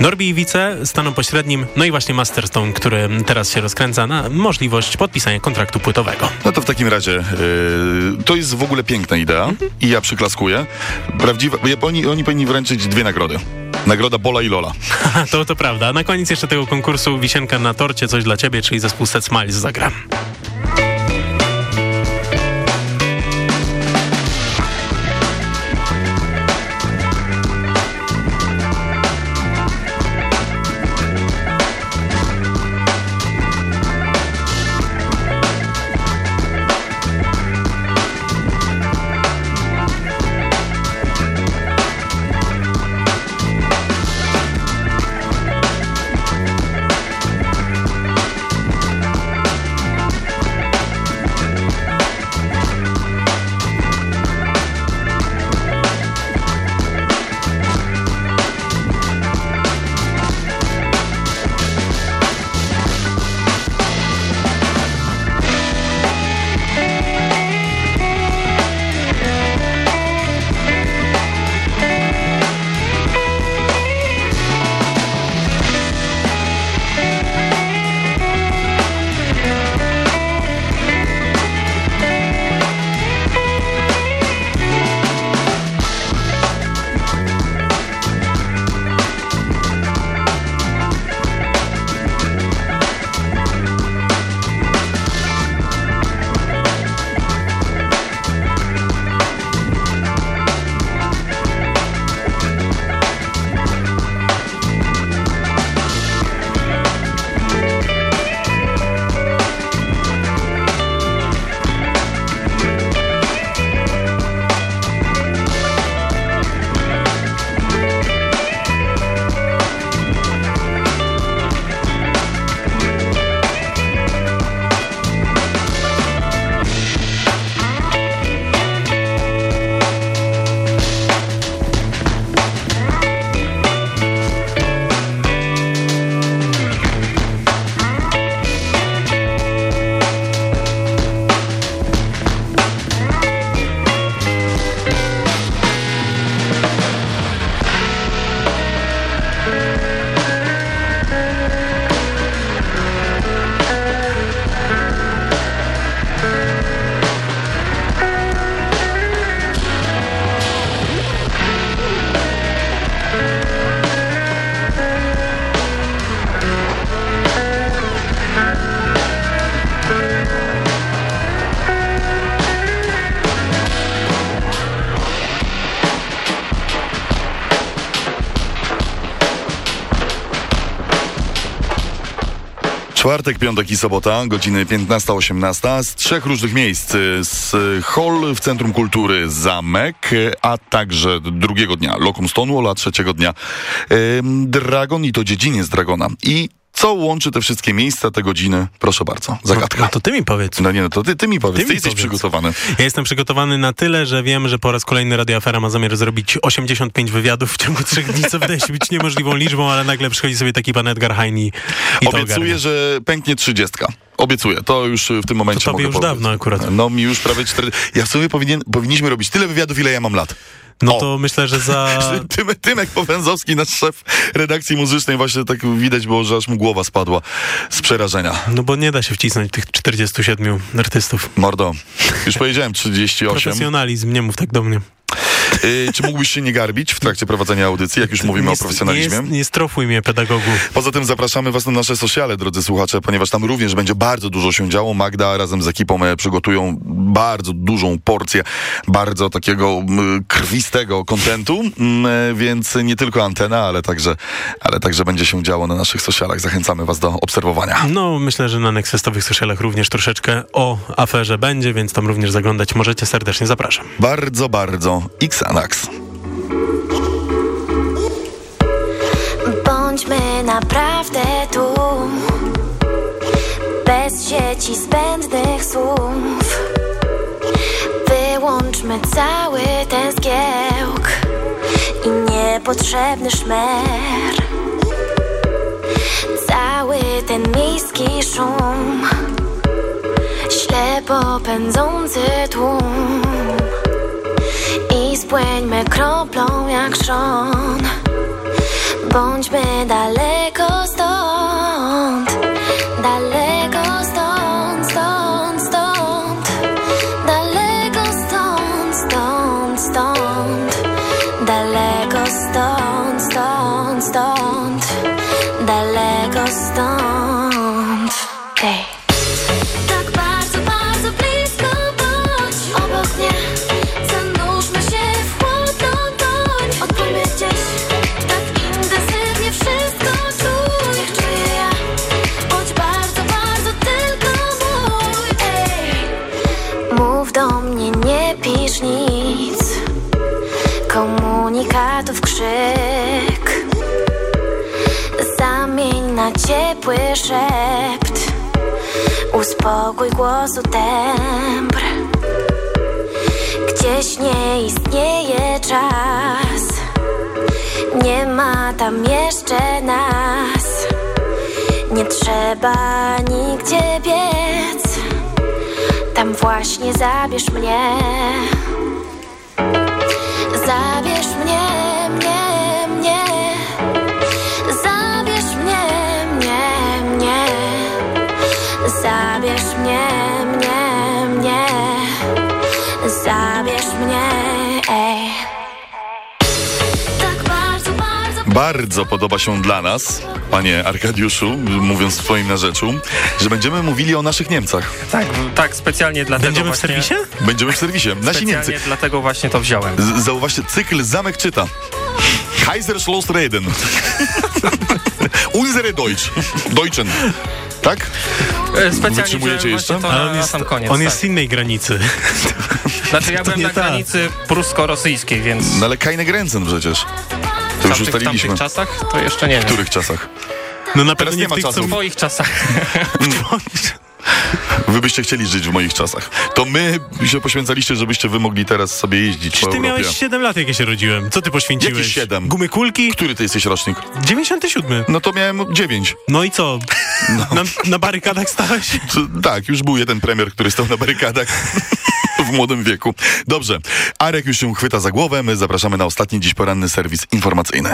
Norbi i Wice, staną pośrednim, no i właśnie Masterstone, który teraz się rozkręca na możliwość podpisania kontraktu płytowego. No to w takim razie yy, to jest w ogóle piękna idea i ja przyklaskuję. Prawdziwa, oni, oni powinni wręczyć dwie nagrody. Nagroda Bola i Lola. to, to prawda. Na koniec jeszcze tego konkursu wisienka na torcie, coś dla ciebie, czyli zespół Set Smiles zagra. Czwartek, piątek i sobota, godziny 15-18 z trzech różnych miejsc. Z hall w Centrum Kultury Zamek, a także drugiego dnia Lokum Stonewall, a trzeciego dnia Dragon i to dziedziniec Dragona. I co łączy te wszystkie miejsca, te godziny? Proszę bardzo, zagadka. No to ty mi powiedz. No nie, no to ty, ty mi powiedz, ty, mi jesteś powiedz. przygotowany. Ja jestem przygotowany na tyle, że wiem, że po raz kolejny Radio Afera ma zamiar zrobić 85 wywiadów w ciągu trzech dni, co wydaje się być niemożliwą liczbą, ale nagle przychodzi sobie taki pan Edgar Hein i. Obiecuję, że pęknie trzydziestka. Obiecuję, to już w tym momencie To tobie mogę już powiedzieć. dawno akurat. No mi już prawie 4. Ja w sumie powinien, powinniśmy robić tyle wywiadów, ile ja mam lat. No O. to myślę, że za... Tymek, Tymek Powęzowski, nasz szef redakcji muzycznej, właśnie tak widać było, że aż mu głowa spadła z przerażenia. No bo nie da się wcisnąć tych 47 artystów. Mordo, już powiedziałem 38. Profesjonalizm, nie mów tak do mnie. Y, czy mógłbyś się nie garbić w trakcie prowadzenia audycji, jak już mówimy nie, o profesjonalizmie? Nie, nie strofuj mnie, pedagogu. Poza tym zapraszamy Was na nasze sociale, drodzy słuchacze, ponieważ tam również będzie bardzo dużo się działo. Magda razem z ekipą e, przygotują bardzo dużą porcję bardzo takiego krwistego kontentu, m, e, więc nie tylko antena, ale także, ale także będzie się działo na naszych socialach. Zachęcamy Was do obserwowania. No, myślę, że na nexfestowych socialach również troszeczkę o aferze będzie, więc tam również zaglądać możecie. Serdecznie zapraszam. Bardzo, bardzo Xanax. Bądźmy naprawdę tu. Bez sieci zbędnych słów. Wyłączmy cały ten zgiełk I niepotrzebny szmer. Cały ten miejski szum Ślepo pędzący tłum I spłyńmy kroplą jak szron Bądźmy daleko stąd, daleko stąd, stąd, stąd, daleko stąd, stąd, stąd, daleko stąd, stąd, stąd, daleko stąd. Ciepły szept. Uspokój głosu tembr. Gdzieś nie istnieje czas. Nie ma tam jeszcze nas. Nie trzeba nigdzie biec. Tam właśnie zabierz mnie. Zabierz bardzo podoba się dla nas, panie Arkadiuszu, mówiąc w twoim narzeczu, że będziemy mówili o naszych Niemcach. Tak, tak, specjalnie dlatego Będziemy w właśnie... serwisie? Będziemy w serwisie. Nasi Specjalnie Niemcy. dlatego właśnie to wziąłem. Z- Zauważcie, cykl Zamek czyta. Kaiser Schloss Reden. Unsere Deutsch. Deutschen. Tak? E, Specjalnie Wytrzymujecie jeszcze? To Ale na, on jest, na sam koniec. on tak. jest z innej granicy. Znaczy ja to byłem na tak. granicy prusko-rosyjskiej, więc No ale keine Grenzen przecież. W To już tamtych, w ustaliliśmy. tamtych czasach to jeszcze nie W wiem. których czasach? No na pewno nie ma w tych, czasu. W co- twoich czasach. Wy byście chcieli żyć w moich czasach. To my się poświęcaliście, żebyście wy mogli teraz sobie jeździć po Ty Europie. miałeś 7 lat, jak ja się rodziłem. Co ty poświęciłeś? Jakieś siedem. Gumy kulki? Który ty jesteś rocznik? 97. No to miałem dziewięć. No i co? Na, na barykadach stałeś? Tak, już był jeden premier, który stał na barykadach. W młodym wieku. Dobrze. Arek już się chwyta za głowę. My zapraszamy na ostatni dziś poranny serwis informacyjny.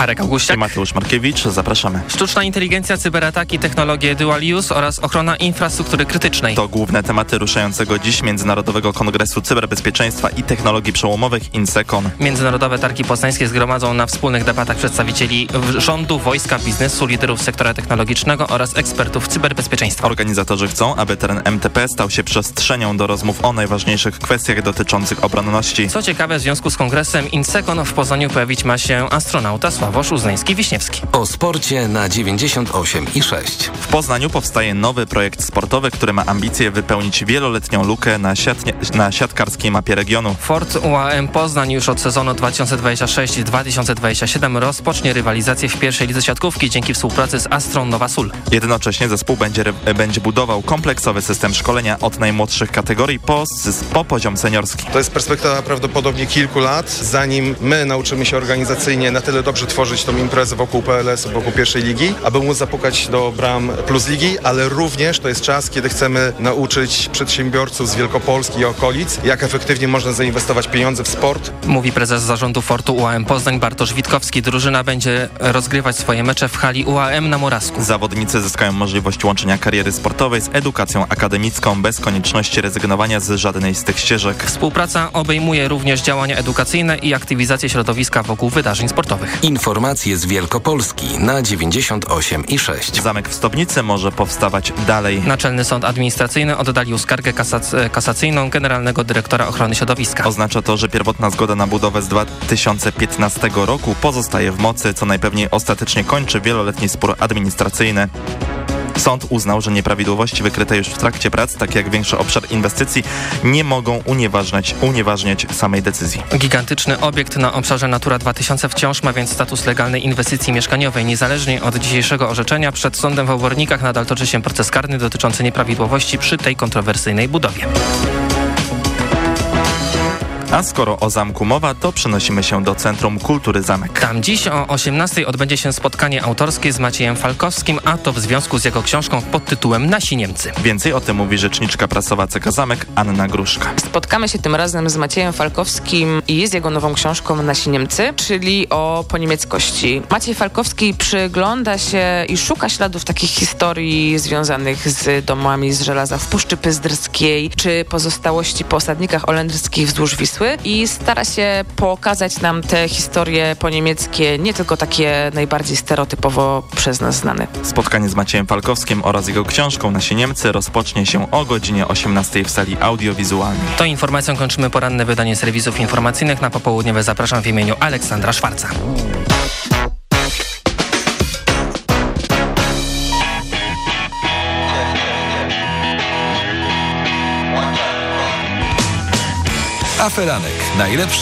Arek Augustiak. I Mateusz Markiewicz. Zapraszamy. Sztuczna inteligencja, cyberataki, technologie dual use oraz ochrona infrastruktury krytycznej. To główne tematy ruszającego dziś Międzynarodowego Kongresu Cyberbezpieczeństwa i Technologii Przełomowych INSECON. Międzynarodowe targi poznańskie zgromadzą na wspólnych debatach przedstawicieli rządu, wojska, biznesu, liderów sektora technologicznego oraz ekspertów cyberbezpieczeństwa. Organizatorzy chcą, aby teren MTP stał się przestrzenią do rozmów o najważniejszych kwestiach dotyczących obronności. Co ciekawe, w związku z kongresem INSECON w Poznaniu pojawić ma się astronauta Sławosz Uznański-Wiśniewski. O sporcie na 98 i 6. W Poznaniu powstaje nowy projekt sportowy, który ma ambicje wypełnić wieloletnią lukę na, siatnie, na siatkarskiej mapie regionu. Fort UAM Poznań już od sezonu 2026-2027 rozpocznie rywalizację w pierwszej lidze siatkówki dzięki współpracy z Astron Nowa Sul. Jednocześnie zespół będzie, będzie budował kompleksowy system szkolenia od najmłodszych kategorii po, po poziom seniorski. To jest perspektywa prawdopodobnie kilku lat, zanim my nauczymy się organizacyjnie na tyle dobrze tworzyć tą imprezę wokół PLS, wokół pierwszej ligi, aby móc zapukać do bram Plus Ligi, ale również to jest czas, kiedy chcemy nauczyć przedsiębiorców z Wielkopolski i okolic, jak efektywnie można zainwestować pieniądze w sport. Mówi prezes zarządu Fortu UAM Poznań Bartosz Witkowski. Drużyna będzie rozgrywać swoje mecze w hali UAM na Moravsku. Zawodnicy zyskają możliwość łączenia kariery sportowej z edukacją akademicką bez konieczności rezygnowania z żadnej z tych ścieżek. Współpraca obejmuje również działania edukacyjne i aktywizację środowiska wokół wydarzeń sportowych. Informacje z Wielkopolski na 98 i 6. Zamek w Stobnicy może powstawać dalej. Naczelny Sąd Administracyjny oddalił skargę kasac kasacyjną Generalnego Dyrektora Ochrony Środowiska. Oznacza to, że pierwotna zgoda na budowę z 2015 roku pozostaje w mocy, co najpewniej ostatecznie kończy wieloletni spór administracyjny. Sąd uznał, że nieprawidłowości wykryte już w trakcie prac, tak jak większy obszar inwestycji, nie mogą unieważniać, unieważniać samej decyzji. Gigantyczny obiekt na obszarze Natura 2000 wciąż ma więc status legalnej inwestycji mieszkaniowej. Niezależnie od dzisiejszego orzeczenia, przed sądem w Obornikach nadal toczy się proces karny dotyczący nieprawidłowości przy tej kontrowersyjnej budowie. A skoro o zamku mowa, to przenosimy się do Centrum Kultury Zamek. Tam dziś o 18 odbędzie się spotkanie autorskie z Maciejem Falkowskim, a to w związku z jego książką pod tytułem Nasi Niemcy. Więcej o tym mówi rzeczniczka prasowa CK Zamek Anna Gruszka. Spotkamy się tym razem z Maciejem Falkowskim i z jego nową książką Nasi Niemcy, czyli o poniemieckości. Maciej Falkowski przygląda się i szuka śladów takich historii związanych z domami z żelaza w Puszczy Pyzdrskiej, czy pozostałości po osadnikach olendryckich wzdłuż Wisły i stara się pokazać nam te historie poniemieckie, nie tylko takie najbardziej stereotypowo przez nas znane. Spotkanie z Maciejem Falkowskim oraz jego książką Nasi Niemcy rozpocznie się o godzinie 18 w sali audiowizualnej. To informacją kończymy poranne wydanie serwisów informacyjnych. Na popołudniowe zapraszam w imieniu Aleksandra Szwarca. Aferanek. Najlepszy